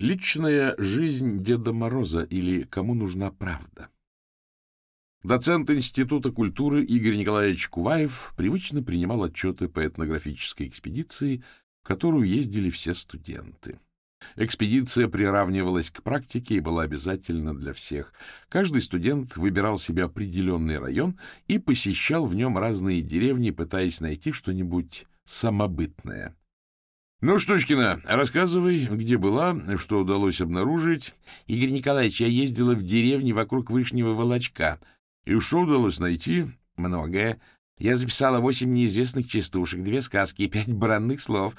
Личная жизнь Деда Мороза или «Кому нужна правда». Доцент Института культуры Игорь Николаевич Куваев привычно принимал отчеты по этнографической экспедиции, в которую ездили все студенты. Экспедиция приравнивалась к практике и была обязательна для всех. Каждый студент выбирал себе определенный район и посещал в нем разные деревни, пытаясь найти что-нибудь самобытное. — Ну, Штучкина, рассказывай, где была, что удалось обнаружить. — Игорь Николаевич, я ездила в деревни вокруг Вышнего Волочка. — И что удалось найти? — Многое. Я записала восемь неизвестных частушек, две сказки и пять бранных слов.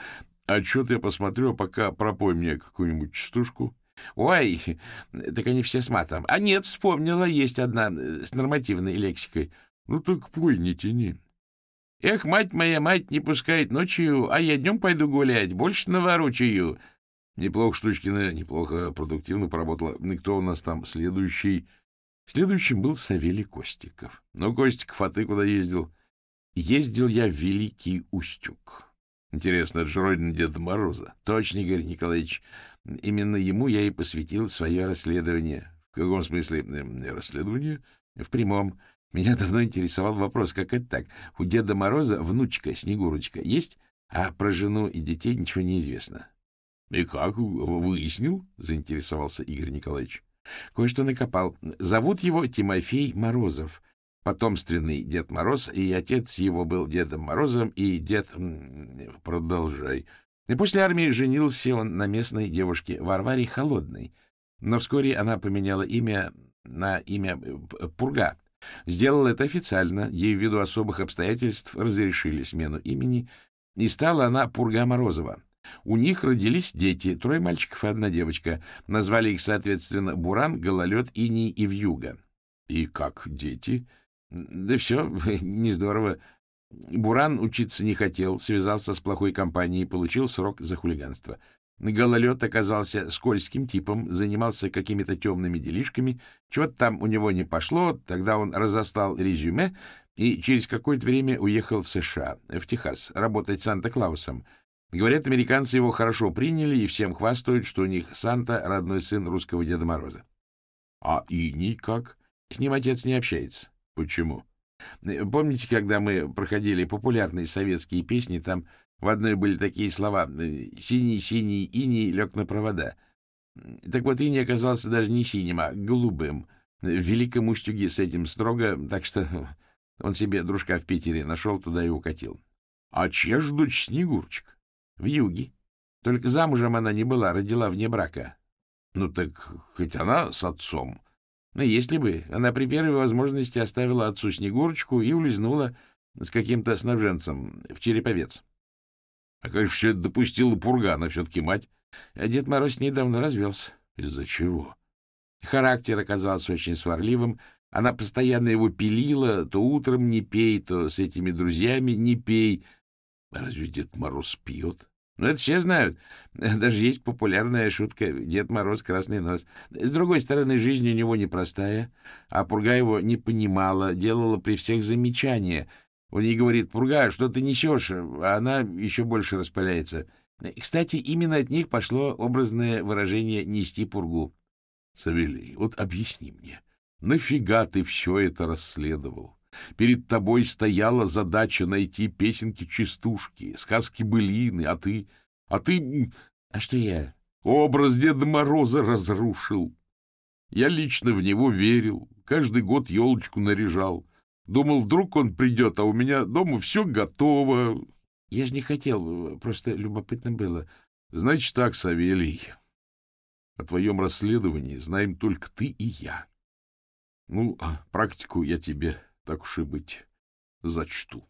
А что ты посмотрю, пока пропой мне какую-нибудь частушку. — Ой, так они все с матом. А нет, вспомнила, есть одна э, с нормативной лексикой. — Ну так пой, не тяни. Эх, мать моя, мать не пускает ночью, а я днем пойду гулять, больше наворочаю. Неплохо, Штучкина, неплохо, продуктивно поработала. Кто у нас там следующий? Следующим был Савелий Костиков. Ну, Костиков, а ты куда ездил? Ездил я в Великий Устюг. Интересно, это же родина Деда Мороза. Точно, Игорь Николаевич. Именно ему я и посвятил свое расследование. В каком смысле расследование? В прямом. Меня давно интересовал вопрос, как это так? У Деда Мороза внучка Снегурочка есть, а про жену и детей ничего не известно. — И как? Выяснил? — заинтересовался Игорь Николаевич. — Кое-что накопал. Зовут его Тимофей Морозов. Потомственный Дед Мороз, и отец его был Дедом Морозом, и дед... Продолжай. И после армии женился он на местной девушке Варваре Холодной. Но вскоре она поменяла имя на имя Пурга, Сделал это официально, ей ввиду особых обстоятельств разрешили смену имени, и стала она Пурга Морозова. У них родились дети, трое мальчиков и одна девочка. Назвали их, соответственно, Буран, Гололед, Иней и Вьюга. И как дети? Да все, не здорово. Буран учиться не хотел, связался с плохой компанией, получил срок за хулиганство. Гололед оказался скользким типом, занимался какими-то темными делишками. Чего-то там у него не пошло, тогда он разостал резюме и через какое-то время уехал в США, в Техас, работать Санта-Клаусом. Говорят, американцы его хорошо приняли и всем хвастают, что у них Санта — родной сын русского Деда Мороза. А и никак. С ним отец не общается. Почему? Помните, когда мы проходили популярные советские песни, там в одной были такие слова «синий-синий иней лег на провода». Так вот, иней оказался даже не синим, а голубым. В Великом Устюге с этим строго, так что он себе дружка в Питере нашел, туда и укатил. А чья ж дочь Снегурочка? В юге. Только замужем она не была, родила вне брака. Ну так хоть она с отцом. Но если бы, она при первой возможности оставила отцу Снегурочку и улизнула с каким-то снабженцем в Череповец. А как все это допустила Пурга? Она все-таки мать. А Дед Мороз недавно развелся. Из-за чего? Характер оказался очень сварливым. Она постоянно его пилила. То утром не пей, то с этими друзьями не пей. Разве Дед Мороз пьет? Ну, это все знают. Даже есть популярная шутка «Дед Мороз — красный нос». С другой стороны, жизнь у него непростая, а Пурга его не понимала, делала при всех замечания — он ей говорит, Пурга, что ты несешь? А она еще больше распыляется. Кстати, именно от них пошло образное выражение «нести пургу». Савелий, вот объясни мне, нафига ты все это расследовал? Перед тобой стояла задача найти песенки-частушки, сказки-былины, а ты... А ты... А что я? Образ Деда Мороза разрушил. Я лично в него верил, каждый год елочку наряжал. Думал, вдруг он придет, а у меня дома все готово. Я же не хотел, просто любопытно было. Значит так, Савелий, о твоем расследовании знаем только ты и я. Ну, а практику я тебе, так уж и быть, зачту.